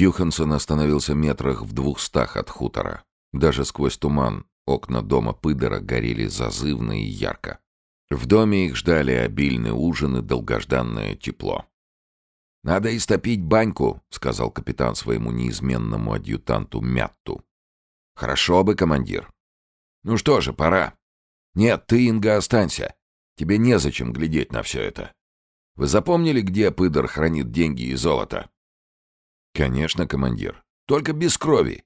Юхансон остановился метрах в двухстах от хутора. Даже сквозь туман окна дома Пыдера горели зазывно и ярко. В доме их ждали обильный ужин и долгожданное тепло. «Надо истопить баньку», — сказал капитан своему неизменному адъютанту Мятту. «Хорошо бы, командир». «Ну что же, пора». «Нет, ты, Инга, останься. Тебе незачем глядеть на все это. Вы запомнили, где Пыдер хранит деньги и золото?» «Конечно, командир. Только без крови.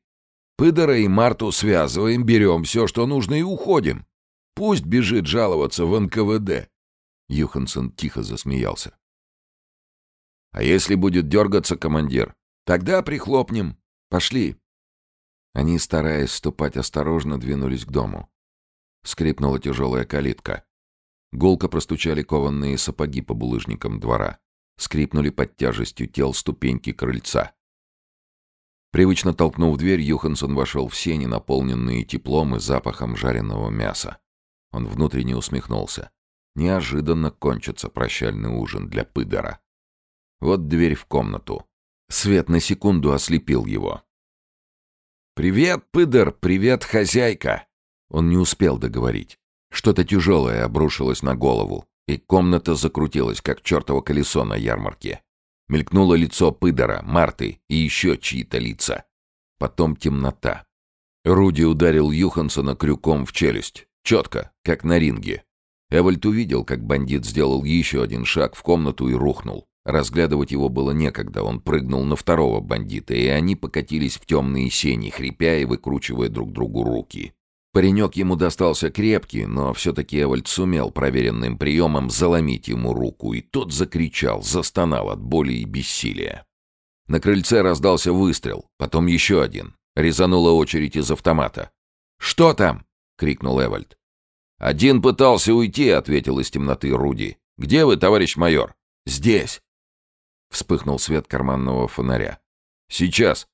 Пыдора и Марту связываем, берем все, что нужно, и уходим. Пусть бежит жаловаться в НКВД». Юхансон тихо засмеялся. «А если будет дергаться командир? Тогда прихлопнем. Пошли». Они, стараясь ступать осторожно, двинулись к дому. Скрипнула тяжелая калитка. Гулко простучали кованные сапоги по булыжникам двора. Скрипнули под тяжестью тел ступеньки крыльца. Привычно толкнув дверь, Юхансон вошел в сени, наполненные теплом и запахом жареного мяса. Он внутренне усмехнулся. Неожиданно кончится прощальный ужин для пыдора. Вот дверь в комнату. Свет на секунду ослепил его. «Привет, пыдор! Привет, хозяйка!» Он не успел договорить. Что-то тяжелое обрушилось на голову, и комната закрутилась, как чертово колесо на ярмарке. Мелькнуло лицо пыдора, Марты и еще чьи-то лица. Потом темнота. Руди ударил Юхансона крюком в челюсть. Четко, как на ринге. Эвальд увидел, как бандит сделал еще один шаг в комнату и рухнул. Разглядывать его было некогда, он прыгнул на второго бандита, и они покатились в темные сени, хрипя и выкручивая друг другу руки. Паренек ему достался крепкий, но все-таки Эвальд сумел проверенным приемом заломить ему руку, и тот закричал, застонал от боли и бессилия. На крыльце раздался выстрел, потом еще один. Резанула очередь из автомата. «Что там?» — крикнул Эвальд. «Один пытался уйти», — ответил из темноты Руди. «Где вы, товарищ майор?» «Здесь». Вспыхнул свет карманного фонаря. «Сейчас»,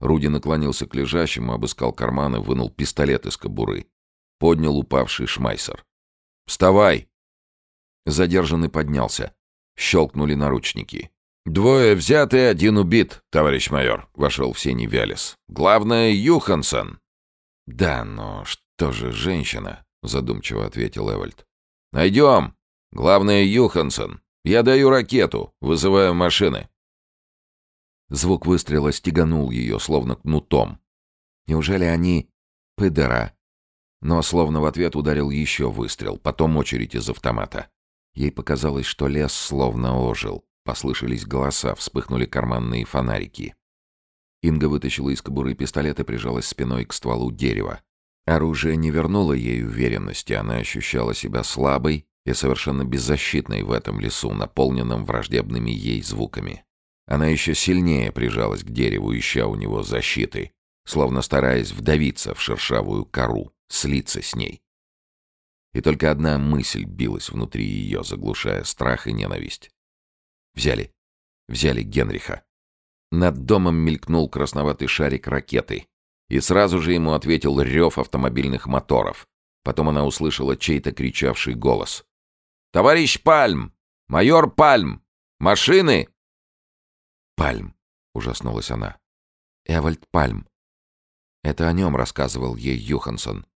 Руди наклонился к лежащему, обыскал карманы, вынул пистолет из кобуры. Поднял упавший шмайсер. «Вставай!» Задержанный поднялся. Щелкнули наручники. «Двое взяты, один убит, товарищ майор», — вошел в сене Вялис. «Главное, Юхансон». «Да, но что же женщина?» — задумчиво ответил Эвальд. «Найдем. Главное, Юхансон. Я даю ракету, вызываю машины». Звук выстрела стеганул ее, словно кнутом. Неужели они... пыдора? Но словно в ответ ударил еще выстрел, потом очередь из автомата. Ей показалось, что лес словно ожил. Послышались голоса, вспыхнули карманные фонарики. Инга вытащила из кобуры пистолет и прижалась спиной к стволу дерева. Оружие не вернуло ей уверенности, она ощущала себя слабой и совершенно беззащитной в этом лесу, наполненном враждебными ей звуками. Она еще сильнее прижалась к дереву, ища у него защиты, словно стараясь вдавиться в шершавую кору, слиться с ней. И только одна мысль билась внутри ее, заглушая страх и ненависть. Взяли. Взяли Генриха. Над домом мелькнул красноватый шарик ракеты, и сразу же ему ответил рев автомобильных моторов. Потом она услышала чей-то кричавший голос. «Товарищ Пальм! Майор Пальм! Машины!» Пальм, ужаснулась она. Эвальд Пальм. Это о нем рассказывал ей Юхансон.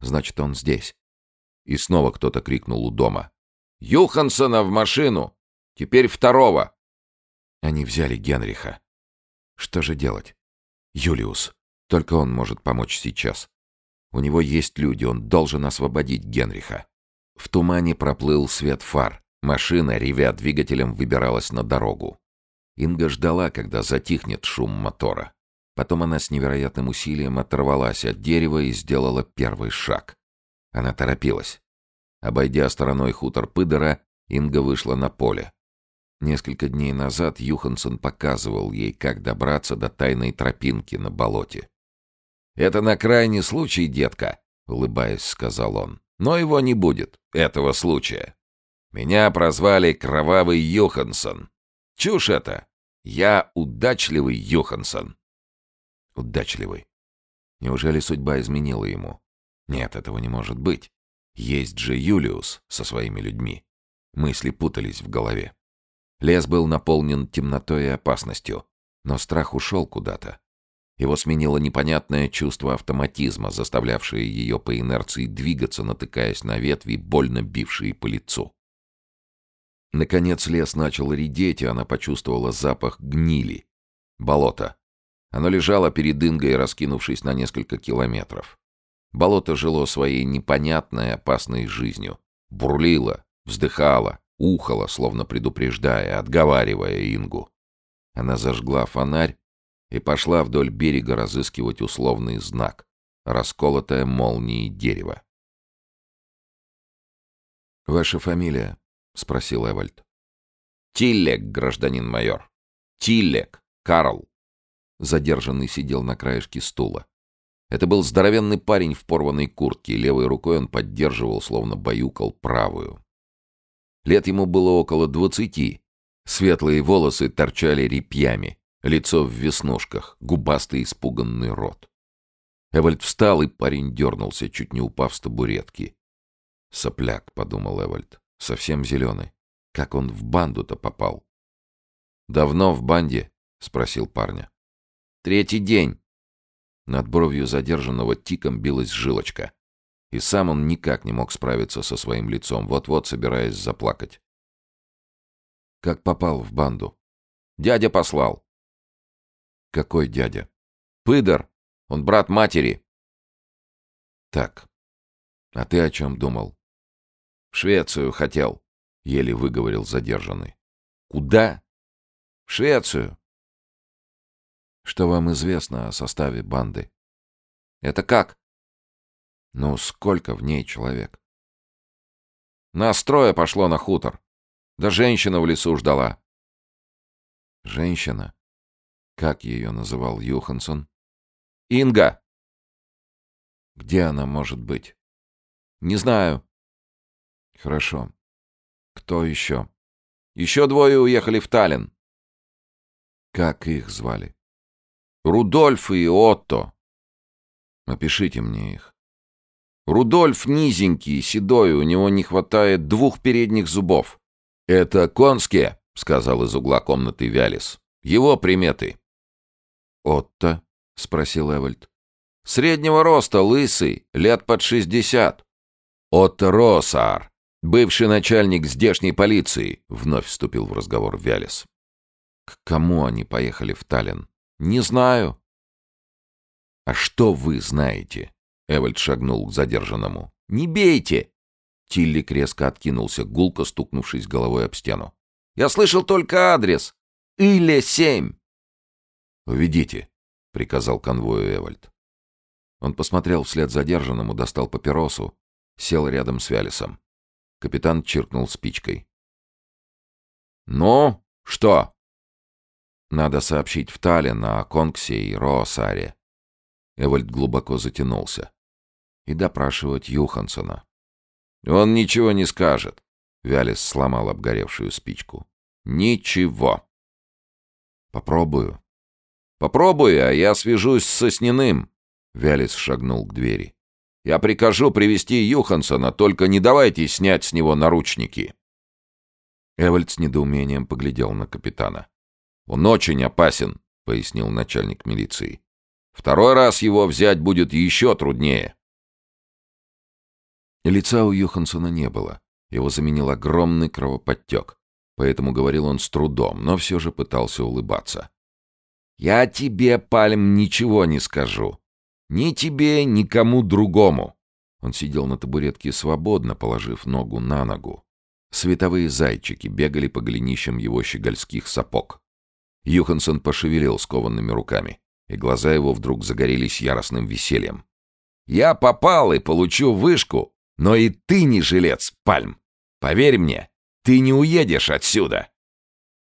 Значит, он здесь. И снова кто-то крикнул у дома. «Юхансона в машину! Теперь второго!» Они взяли Генриха. Что же делать? Юлиус. Только он может помочь сейчас. У него есть люди, он должен освободить Генриха. В тумане проплыл свет фар. Машина, ревя двигателем, выбиралась на дорогу. Инга ждала, когда затихнет шум мотора. Потом она с невероятным усилием оторвалась от дерева и сделала первый шаг. Она торопилась. Обойдя стороной хутор Пыдора, Инга вышла на поле. Несколько дней назад Юхансон показывал ей, как добраться до тайной тропинки на болоте. «Это на крайний случай, детка», — улыбаясь, сказал он. «Но его не будет, этого случая. Меня прозвали Кровавый Юхансон. Чушь это! Я удачливый Йоханссон. Удачливый. Неужели судьба изменила ему? Нет, этого не может быть. Есть же Юлиус со своими людьми. Мысли путались в голове. Лес был наполнен темнотой и опасностью. Но страх ушел куда-то. Его сменило непонятное чувство автоматизма, заставлявшее ее по инерции двигаться, натыкаясь на ветви, больно бившие по лицу. Наконец лес начал редеть, и она почувствовала запах гнили. Болото. Оно лежало перед Ингой, раскинувшись на несколько километров. Болото жило своей непонятной, опасной жизнью. Бурлило, вздыхало, ухало, словно предупреждая, отговаривая Ингу. Она зажгла фонарь и пошла вдоль берега разыскивать условный знак — расколотое молнией дерево. «Ваша фамилия?» — спросил Эвальд. «Тиллек, гражданин майор. Тиллек, Карл». Задержанный сидел на краешке стула. Это был здоровенный парень в порванной куртке, левой рукой он поддерживал, словно баюкал правую. Лет ему было около двадцати. Светлые волосы торчали репьями, лицо в веснушках, губастый испуганный рот. Эвальд встал, и парень дернулся, чуть не упав с табуретки. «Сопляк», — подумал Эвальд, — «совсем зеленый. Как он в банду-то попал?» «Давно в банде?» — спросил парня. «Третий день». Над бровью задержанного тиком билась жилочка. И сам он никак не мог справиться со своим лицом, вот-вот собираясь заплакать. «Как попал в банду?» «Дядя послал». «Какой дядя?» «Пыдор. Он брат матери». «Так. А ты о чем думал?» «В Швецию хотел», — еле выговорил задержанный. «Куда?» «В Швецию». «Что вам известно о составе банды?» «Это как?» «Ну, сколько в ней человек?» «Нас трое пошло на хутор. Да женщина в лесу ждала». «Женщина?» Как ее называл Юхансон? «Инга!» «Где она может быть?» «Не знаю». «Хорошо. Кто еще?» «Еще двое уехали в Таллин». «Как их звали?» «Рудольф и Отто». «Опишите мне их». «Рудольф низенький, седой, у него не хватает двух передних зубов». «Это конские», — сказал из угла комнаты Вялис. «Его приметы». «Отто?» — спросил Эвальд. «Среднего роста, лысый, лет под шестьдесят». «Отто Росар, бывший начальник здешней полиции», — вновь вступил в разговор Вялис. «К кому они поехали в Таллин?» «Не знаю». «А что вы знаете?» — Эвальд шагнул к задержанному. «Не бейте!» Тиллик резко откинулся, гулко стукнувшись головой об стену. «Я слышал только адрес. Иле семь. «Уведите», — приказал конвою Эвальд. Он посмотрел вслед задержанному, достал папиросу, сел рядом с Вялисом. Капитан чиркнул спичкой. «Ну, что?» «Надо сообщить в Таллин о Конксе и Роосаре». Эвальд глубоко затянулся. «И допрашивать Юхансона». «Он ничего не скажет», — Вялис сломал обгоревшую спичку. «Ничего». «Попробую», Попробуй, а я свяжусь с Сосниным. Вялис шагнул к двери. Я прикажу привести Юхансона, только не давайте снять с него наручники. Эвальд с недоумением поглядел на капитана. Он очень опасен, пояснил начальник милиции. Второй раз его взять будет еще труднее. Лица у Юхансона не было. Его заменил огромный кровоподтек. Поэтому говорил он с трудом, но все же пытался улыбаться. Я тебе, Пальм, ничего не скажу. Ни тебе, ни кому другому. Он сидел на табуретке свободно, положив ногу на ногу. Световые зайчики бегали по голенищам его щегольских сапог. Юхансон пошевелил скованными руками, и глаза его вдруг загорелись яростным весельем. «Я попал и получу вышку, но и ты не жилец, Пальм. Поверь мне, ты не уедешь отсюда!»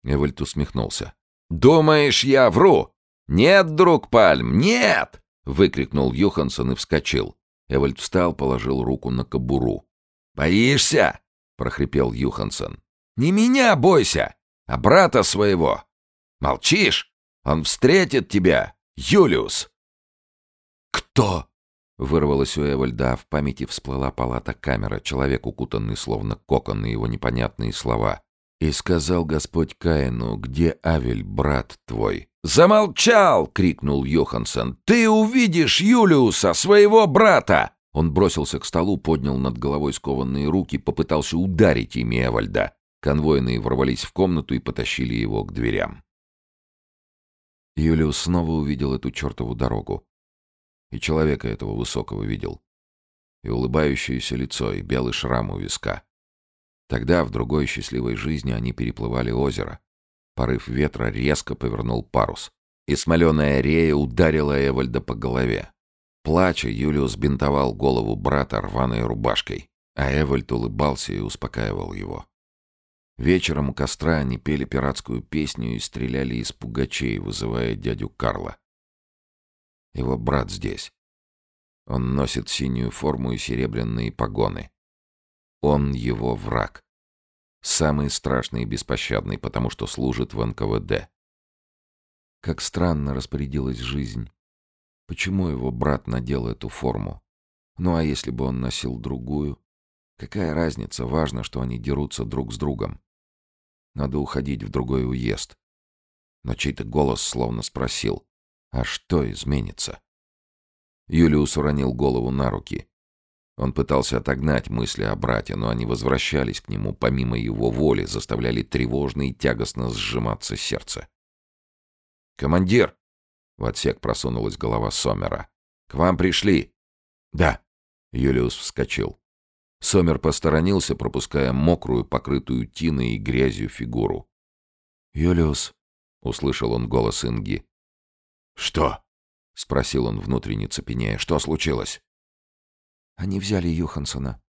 Эвальд усмехнулся. «Думаешь, я вру?» «Нет, друг Пальм, нет!» — выкрикнул Юхансон и вскочил. Эвальд встал, положил руку на кобуру. «Боишься?» — прохрипел Юхансон. «Не меня бойся, а брата своего. Молчишь? Он встретит тебя, Юлиус!» «Кто?» — вырвалось у Эвальда, а в памяти всплыла палата камера, человек, укутанный словно кокон, и его непонятные слова. «И сказал Господь Каину, где Авель, брат твой?» «Замолчал!» — крикнул Йоханссон. «Ты увидишь Юлиуса, своего брата!» Он бросился к столу, поднял над головой скованные руки, попытался ударить ими Эвальда. Конвойные ворвались в комнату и потащили его к дверям. Юлиус снова увидел эту чертову дорогу. И человека этого высокого видел. И улыбающееся лицо, и белый шрам у виска. Тогда, в другой счастливой жизни, они переплывали озеро. Порыв ветра резко повернул парус, и смоленая рея ударила Эвальда по голове. Плача, Юлиус бинтовал голову брата рваной рубашкой, а Эвальд улыбался и успокаивал его. Вечером у костра они пели пиратскую песню и стреляли из пугачей, вызывая дядю Карла. Его брат здесь. Он носит синюю форму и серебряные погоны. Он его враг. Самый страшный и беспощадный, потому что служит в НКВД. Как странно распорядилась жизнь. Почему его брат надел эту форму? Ну а если бы он носил другую? Какая разница? Важно, что они дерутся друг с другом. Надо уходить в другой уезд. Но чей-то голос словно спросил, а что изменится? Юлиус уронил голову на руки. Он пытался отогнать мысли о брате, но они возвращались к нему помимо его воли, заставляли тревожно и тягостно сжиматься сердце. «Командир!» — в отсек просунулась голова Сомера. «К вам пришли!» «Да!» — Юлиус вскочил. Сомер посторонился, пропуская мокрую, покрытую тиной и грязью фигуру. «Юлиус!» — услышал он голос Инги. «Что?» — спросил он внутренне цепенея. «Что случилось?» Они взяли Юхансона.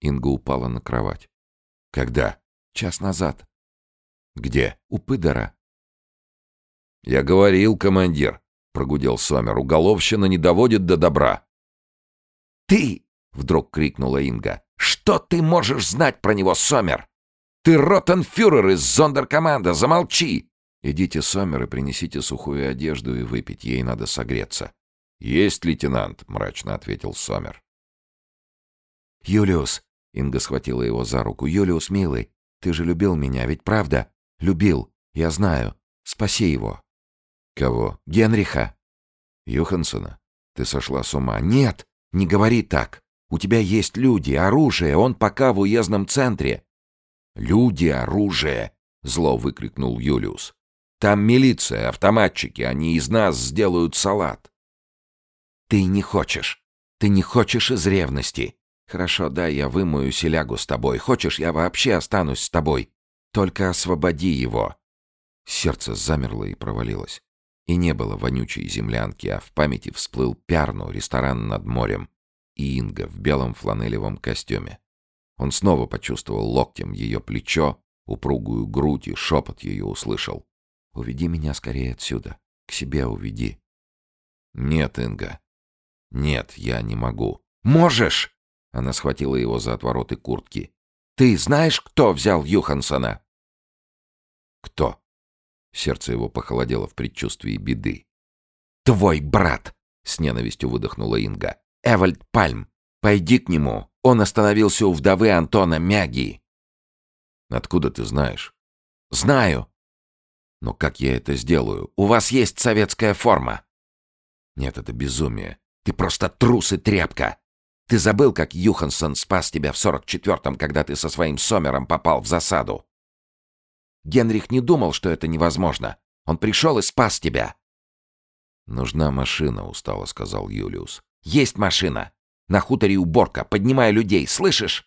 Инга упала на кровать. Когда? Час назад. Где? У Пыдора. Я говорил, командир, прогудел Сомер. Уголовщина не доводит до добра. Ты! Вдруг крикнула Инга. Что ты можешь знать про него, Сомер? Ты ротенфюрер из зондеркоманда, замолчи! Идите, Сомер, и принесите сухую одежду и выпить, ей надо согреться. Есть, лейтенант, мрачно ответил Сомер. «Юлиус!» — Инга схватила его за руку. «Юлиус, милый, ты же любил меня, ведь правда? Любил, я знаю. Спаси его». «Кого?» «Генриха». «Юхансона? Ты сошла с ума?» «Нет, не говори так. У тебя есть люди, оружие, он пока в уездном центре». «Люди, оружие!» — зло выкрикнул Юлиус. «Там милиция, автоматчики, они из нас сделают салат». «Ты не хочешь. Ты не хочешь из ревности. «Хорошо, да, я вымою селягу с тобой. Хочешь, я вообще останусь с тобой? Только освободи его!» Сердце замерло и провалилось. И не было вонючей землянки, а в памяти всплыл Пярну, ресторан над морем, и Инга в белом фланелевом костюме. Он снова почувствовал локтем ее плечо, упругую грудь и шепот ее услышал. «Уведи меня скорее отсюда. К себе уведи». «Нет, Инга. Нет, я не могу». «Можешь!» Она схватила его за отвороты куртки. «Ты знаешь, кто взял Юхансона?» «Кто?» Сердце его похолодело в предчувствии беды. «Твой брат!» — с ненавистью выдохнула Инга. «Эвальд Пальм! Пойди к нему! Он остановился у вдовы Антона Мяги!» «Откуда ты знаешь?» «Знаю!» «Но как я это сделаю? У вас есть советская форма!» «Нет, это безумие. Ты просто трус и тряпка. Ты забыл, как Юхансон спас тебя в 44-м, когда ты со своим Сомером попал в засаду? Генрих не думал, что это невозможно. Он пришел и спас тебя. «Нужна машина», — устало сказал Юлиус. «Есть машина. На хуторе уборка. Поднимай людей. Слышишь?»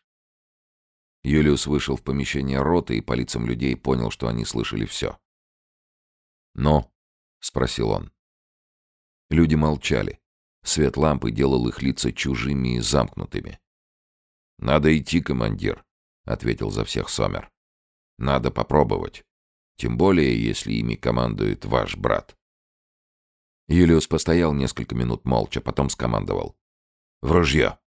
Юлиус вышел в помещение роты и по лицам людей понял, что они слышали все. «Но?» — спросил он. Люди молчали. Свет лампы делал их лица чужими и замкнутыми. «Надо идти, командир», — ответил за всех Сомер. «Надо попробовать. Тем более, если ими командует ваш брат». Юлиус постоял несколько минут молча, потом скомандовал. «В ружье!»